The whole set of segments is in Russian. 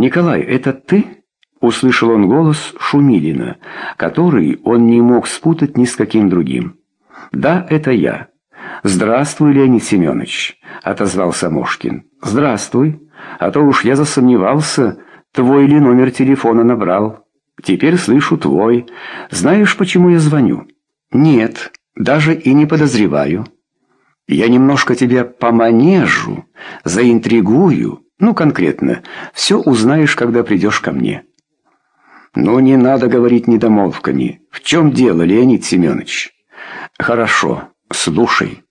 «Николай, это ты?» — услышал он голос Шумилина, который он не мог спутать ни с каким другим. «Да, это я». «Здравствуй, Леонид Семенович», — отозвался Мошкин. «Здравствуй. А то уж я засомневался, твой ли номер телефона набрал. Теперь слышу твой. Знаешь, почему я звоню?» «Нет, даже и не подозреваю. Я немножко тебя поманежу, заинтригую. Ну, конкретно, все узнаешь, когда придешь ко мне». «Ну, не надо говорить недомолвками. В чем дело, Леонид Семенович?» «Хорошо, слушай».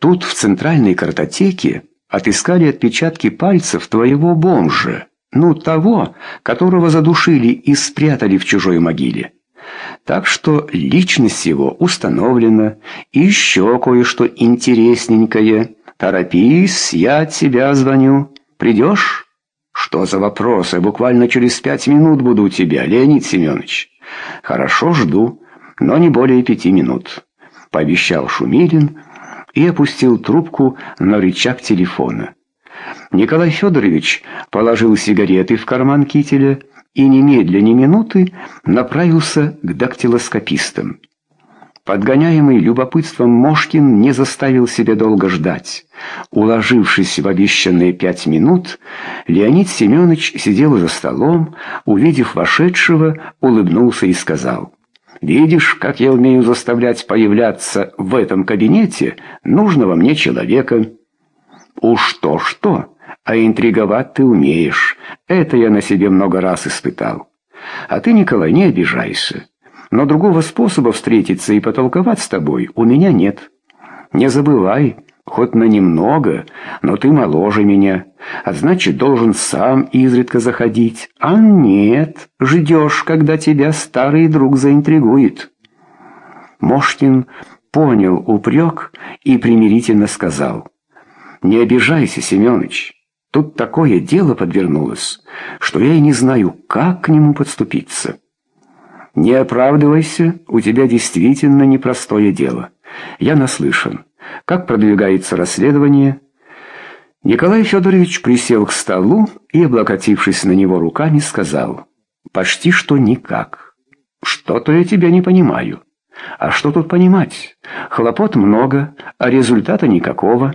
Тут в центральной картотеке отыскали отпечатки пальцев твоего бомжа, ну, того, которого задушили и спрятали в чужой могиле. Так что личность его установлена, и еще кое-что интересненькое. Торопись, я от себя звоню. Придешь? Что за вопросы? Буквально через пять минут буду у тебя, Леонид Семенович. Хорошо, жду, но не более пяти минут, пообещал Шумилин, и опустил трубку на рычаг телефона. Николай Федорович положил сигареты в карман кителя и немедля ни минуты направился к дактилоскопистам. Подгоняемый любопытством Мошкин не заставил себя долго ждать. Уложившись в обещанные пять минут, Леонид Семенович сидел за столом, увидев вошедшего, улыбнулся и сказал — Видишь, как я умею заставлять появляться в этом кабинете нужного мне человека. Уж то-что, а интриговать ты умеешь. Это я на себе много раз испытал. А ты, Николай, не обижайся. Но другого способа встретиться и потолковать с тобой у меня нет. Не забывай, хоть на немного, но ты моложе меня, а значит, должен сам изредка заходить. А нет, ждешь, когда тебя старый друг заинтригует». Мошкин понял упрек и примирительно сказал. «Не обижайся, Семенович, тут такое дело подвернулось, что я и не знаю, как к нему подступиться». «Не оправдывайся, у тебя действительно непростое дело. Я наслышан. Как продвигается расследование? Николай Федорович присел к столу и, облокотившись на него руками, сказал, «Почти что никак. Что-то я тебя не понимаю. А что тут понимать? Хлопот много, а результата никакого.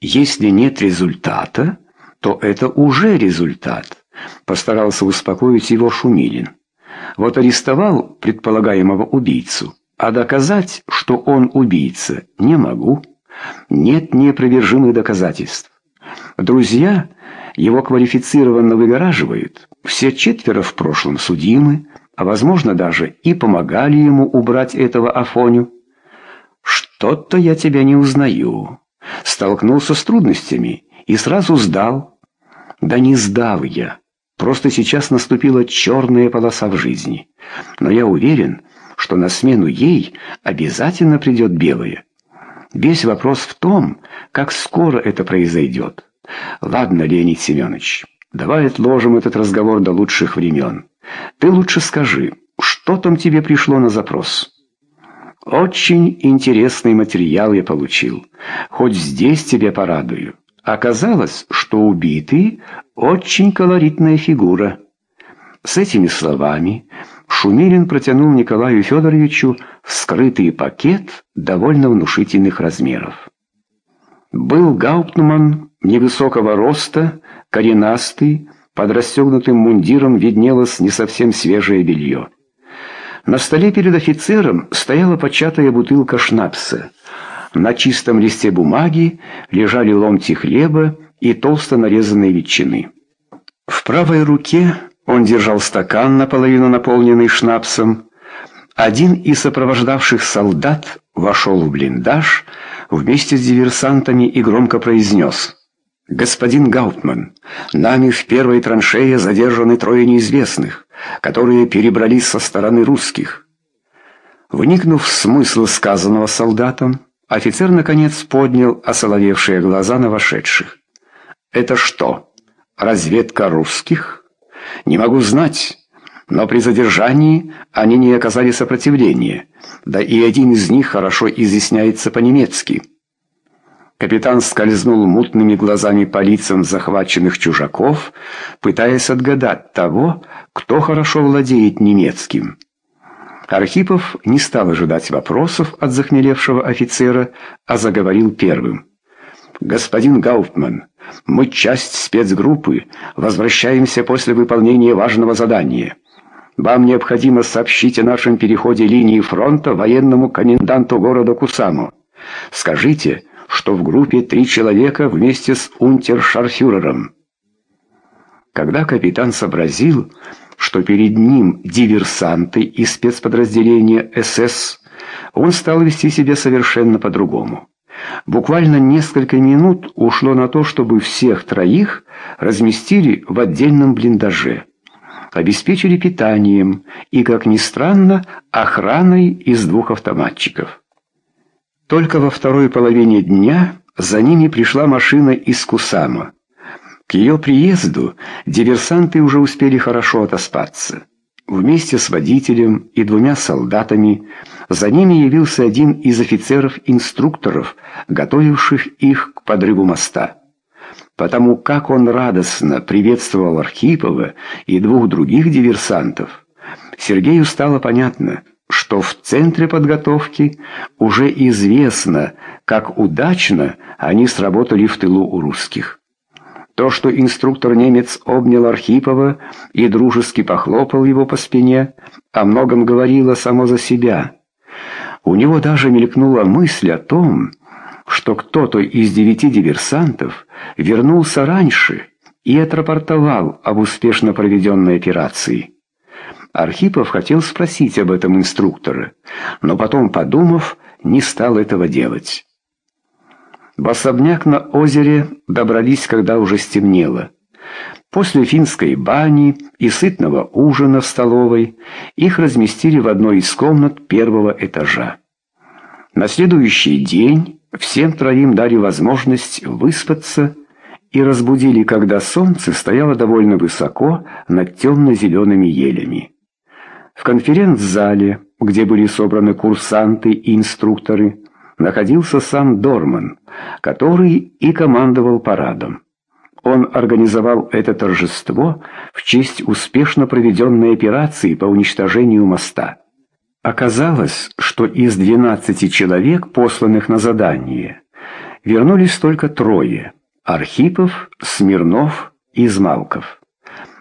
Если нет результата, то это уже результат», постарался успокоить его Шумилин. «Вот арестовал предполагаемого убийцу». А доказать, что он убийца, не могу. Нет неопровержимых доказательств. Друзья его квалифицированно выгораживают. Все четверо в прошлом судимы, а, возможно, даже и помогали ему убрать этого Афоню. Что-то я тебя не узнаю. Столкнулся с трудностями и сразу сдал. Да не сдал я. Просто сейчас наступила черная полоса в жизни. Но я уверен, что на смену ей обязательно придет белая. Весь вопрос в том, как скоро это произойдет. Ладно, Леонид Семенович, давай отложим этот разговор до лучших времен. Ты лучше скажи, что там тебе пришло на запрос? Очень интересный материал я получил. Хоть здесь тебя порадую. Оказалось, что убитый очень колоритная фигура. С этими словами Шумилин протянул Николаю Федоровичу вскрытый пакет довольно внушительных размеров. Был Гауптман невысокого роста, коренастый, под расстегнутым мундиром виднелось не совсем свежее белье. На столе перед офицером стояла початая бутылка шнапса. На чистом листе бумаги лежали ломти хлеба и толсто нарезанные ветчины. В правой руке он держал стакан, наполовину наполненный шнапсом. Один из сопровождавших солдат вошел в блиндаж вместе с диверсантами и громко произнес «Господин Гаутман, нами в первой траншее задержаны трое неизвестных, которые перебрались со стороны русских». Вникнув в смысл сказанного солдатом, офицер наконец поднял осоловевшие глаза на вошедших. «Это что, разведка русских?» Не могу знать, но при задержании они не оказали сопротивления, да и один из них хорошо изъясняется по-немецки. Капитан скользнул мутными глазами по лицам захваченных чужаков, пытаясь отгадать того, кто хорошо владеет немецким. Архипов не стал ожидать вопросов от захмелевшего офицера, а заговорил первым. «Господин Гауптман, мы часть спецгруппы, возвращаемся после выполнения важного задания. Вам необходимо сообщить о нашем переходе линии фронта военному коменданту города Кусамо. Скажите, что в группе три человека вместе с унтершарфюрером». Когда капитан сообразил, что перед ним диверсанты из спецподразделения СС, он стал вести себя совершенно по-другому. Буквально несколько минут ушло на то, чтобы всех троих разместили в отдельном блиндаже. Обеспечили питанием и, как ни странно, охраной из двух автоматчиков. Только во второй половине дня за ними пришла машина из Кусама. К ее приезду диверсанты уже успели хорошо отоспаться. Вместе с водителем и двумя солдатами за ними явился один из офицеров-инструкторов, готовивших их к подрыву моста. Потому как он радостно приветствовал Архипова и двух других диверсантов, Сергею стало понятно, что в центре подготовки уже известно, как удачно они сработали в тылу у русских. То, что инструктор-немец обнял Архипова и дружески похлопал его по спине, о многом говорило само за себя. У него даже мелькнула мысль о том, что кто-то из девяти диверсантов вернулся раньше и отрапортовал об успешно проведенной операции. Архипов хотел спросить об этом инструктора, но потом, подумав, не стал этого делать. В особняк на озере добрались, когда уже стемнело. После финской бани и сытного ужина в столовой их разместили в одной из комнат первого этажа. На следующий день всем троим дали возможность выспаться и разбудили, когда солнце стояло довольно высоко над темно-зелеными елями. В конференц-зале, где были собраны курсанты и инструкторы, находился сам Дорман, который и командовал парадом. Он организовал это торжество в честь успешно проведенной операции по уничтожению моста. Оказалось, что из 12 человек, посланных на задание, вернулись только трое – Архипов, Смирнов и Измалков.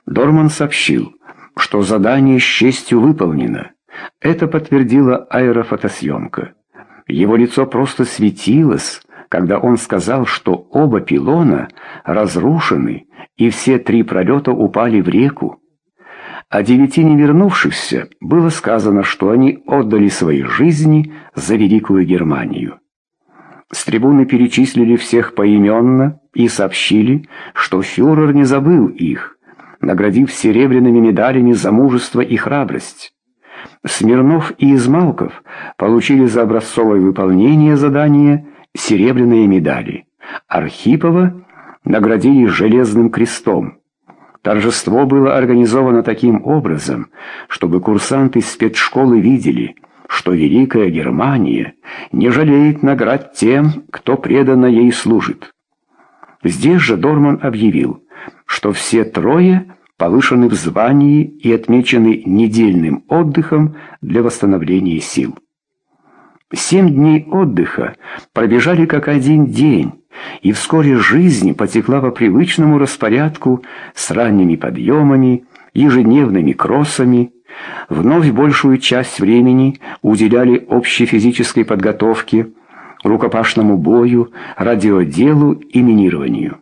Дорман сообщил, что задание с честью выполнено. Это подтвердила аэрофотосъемка. Его лицо просто светилось, когда он сказал, что оба пилона разрушены и все три пролета упали в реку. О девяти не вернувшихся было сказано, что они отдали свои жизни за Великую Германию. С трибуны перечислили всех поименно и сообщили, что фюрер не забыл их, наградив серебряными медалями за мужество и храбрость. Смирнов и Измалков получили за образцовое выполнение задания серебряные медали. Архипова наградили железным крестом. Торжество было организовано таким образом, чтобы курсанты спецшколы видели, что Великая Германия не жалеет наград тем, кто преданно ей служит. Здесь же Дорман объявил, что все трое повышены в звании и отмечены недельным отдыхом для восстановления сил. Семь дней отдыха пробежали как один день, и вскоре жизнь потекла по привычному распорядку с ранними подъемами, ежедневными кроссами. Вновь большую часть времени уделяли общей физической подготовке, рукопашному бою, радиоделу и минированию.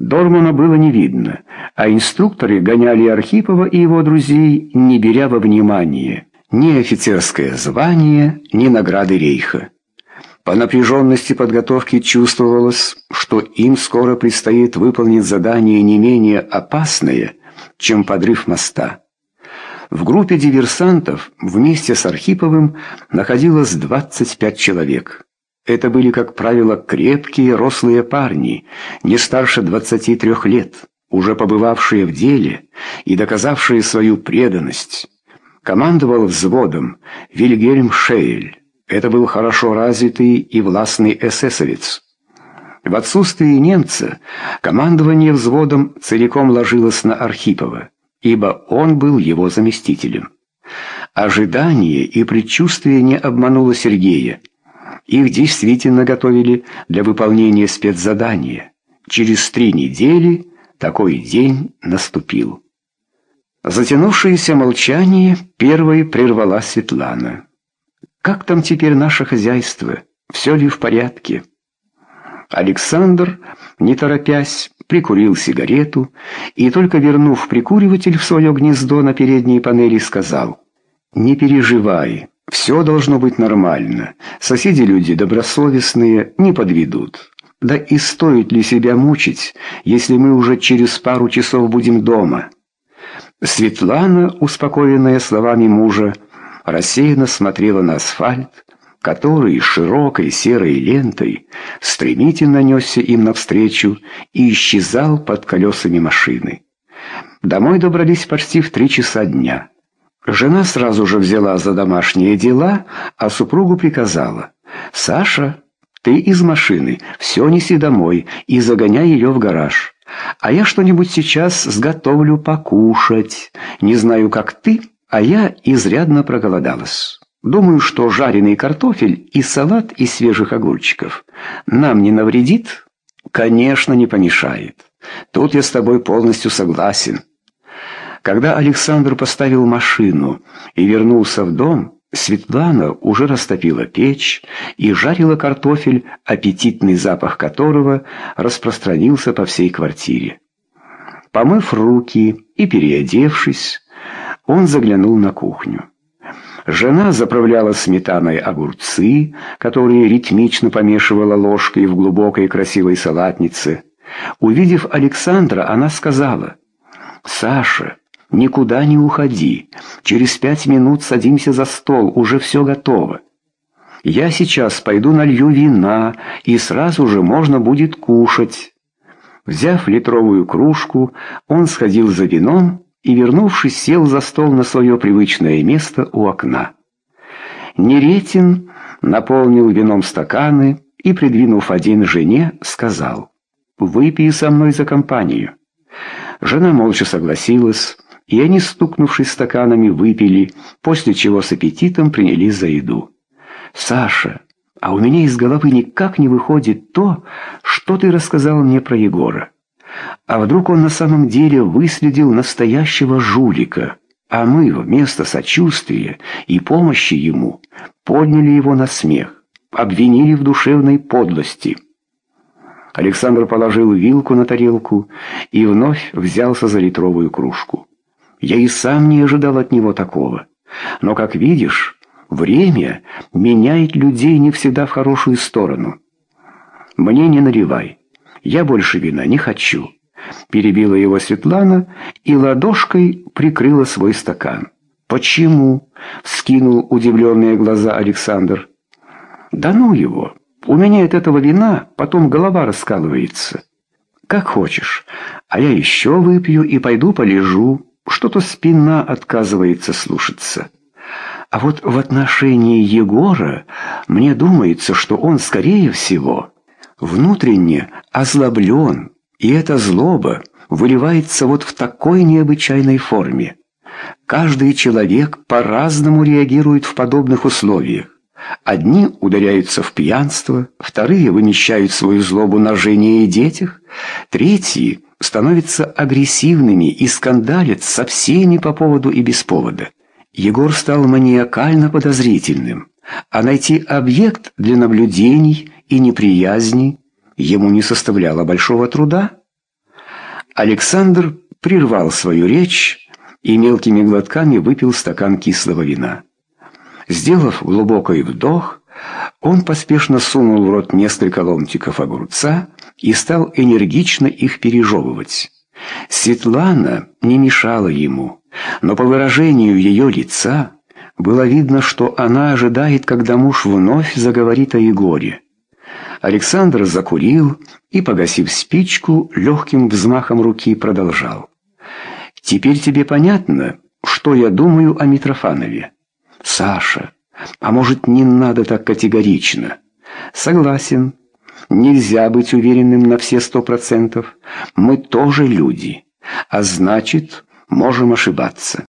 Дормана было не видно, а инструкторы гоняли Архипова и его друзей, не беря во внимание ни офицерское звание, ни награды рейха. По напряженности подготовки чувствовалось, что им скоро предстоит выполнить задание не менее опасное, чем подрыв моста. В группе диверсантов вместе с Архиповым находилось 25 человек. Это были, как правило, крепкие, рослые парни, не старше 23 лет, уже побывавшие в деле и доказавшие свою преданность. Командовал взводом Вильгельм Шейль. Это был хорошо развитый и властный эсэсовец. В отсутствие немца командование взводом целиком ложилось на Архипова, ибо он был его заместителем. Ожидание и предчувствие не обмануло Сергея. Их действительно готовили для выполнения спецзадания. Через три недели такой день наступил. Затянувшееся молчание первой прервала Светлана. «Как там теперь наше хозяйство? Все ли в порядке?» Александр, не торопясь, прикурил сигарету и, только вернув прикуриватель в свое гнездо на передней панели, сказал «Не переживай, все должно быть нормально. Соседи люди добросовестные, не подведут. Да и стоит ли себя мучить, если мы уже через пару часов будем дома?» Светлана, успокоенная словами мужа, рассеянно смотрела на асфальт, который широкой серой лентой стремительно несся им навстречу и исчезал под колесами машины. Домой добрались почти в три часа дня. Жена сразу же взяла за домашние дела, а супругу приказала. «Саша, ты из машины, все неси домой и загоняй ее в гараж. А я что-нибудь сейчас сготовлю покушать. Не знаю, как ты, а я изрядно проголодалась. Думаю, что жареный картофель и салат из свежих огурчиков нам не навредит? Конечно, не помешает. Тут я с тобой полностью согласен. Когда Александр поставил машину и вернулся в дом, Светлана уже растопила печь и жарила картофель, аппетитный запах которого распространился по всей квартире. Помыв руки и переодевшись, он заглянул на кухню. Жена заправляла сметаной огурцы, которые ритмично помешивала ложкой в глубокой красивой салатнице. Увидев Александра, она сказала, «Саша, никуда не уходи. Через пять минут садимся за стол, уже все готово. Я сейчас пойду налью вина, и сразу же можно будет кушать». Взяв литровую кружку, он сходил за вином и, вернувшись, сел за стол на свое привычное место у окна. Неретин наполнил вином стаканы и, придвинув один жене, сказал «Выпей со мной за компанию». Жена молча согласилась, и они, стукнувшись стаканами, выпили, после чего с аппетитом принялись за еду. «Саша, а у меня из головы никак не выходит то, что ты рассказал мне про Егора». А вдруг он на самом деле выследил настоящего жулика, а мы вместо сочувствия и помощи ему подняли его на смех, обвинили в душевной подлости. Александр положил вилку на тарелку и вновь взялся за литровую кружку. Я и сам не ожидал от него такого. Но, как видишь, время меняет людей не всегда в хорошую сторону. Мне не наливай. «Я больше вина не хочу», — перебила его Светлана и ладошкой прикрыла свой стакан. «Почему?» — вскинул удивленные глаза Александр. «Да ну его! У меня от этого вина потом голова раскалывается. Как хочешь, а я еще выпью и пойду полежу. Что-то спина отказывается слушаться». А вот в отношении Егора мне думается, что он, скорее всего, внутренне озлоблен, и эта злоба выливается вот в такой необычайной форме. Каждый человек по-разному реагирует в подобных условиях. Одни ударяются в пьянство, вторые вымещают свою злобу на жене и детях, третьи становятся агрессивными и скандалят со всеми по поводу и без повода. Егор стал маниакально подозрительным, а найти объект для наблюдений и неприязни ему не составляло большого труда. Александр прервал свою речь и мелкими глотками выпил стакан кислого вина. Сделав глубокий вдох, он поспешно сунул в рот несколько ломтиков огурца и стал энергично их пережевывать. Светлана не мешала ему, но по выражению ее лица было видно, что она ожидает, когда муж вновь заговорит о Егоре. Александр закурил и, погасив спичку, легким взмахом руки продолжал. «Теперь тебе понятно, что я думаю о Митрофанове?» «Саша, а может, не надо так категорично?» «Согласен. Нельзя быть уверенным на все сто процентов. Мы тоже люди, а значит, можем ошибаться.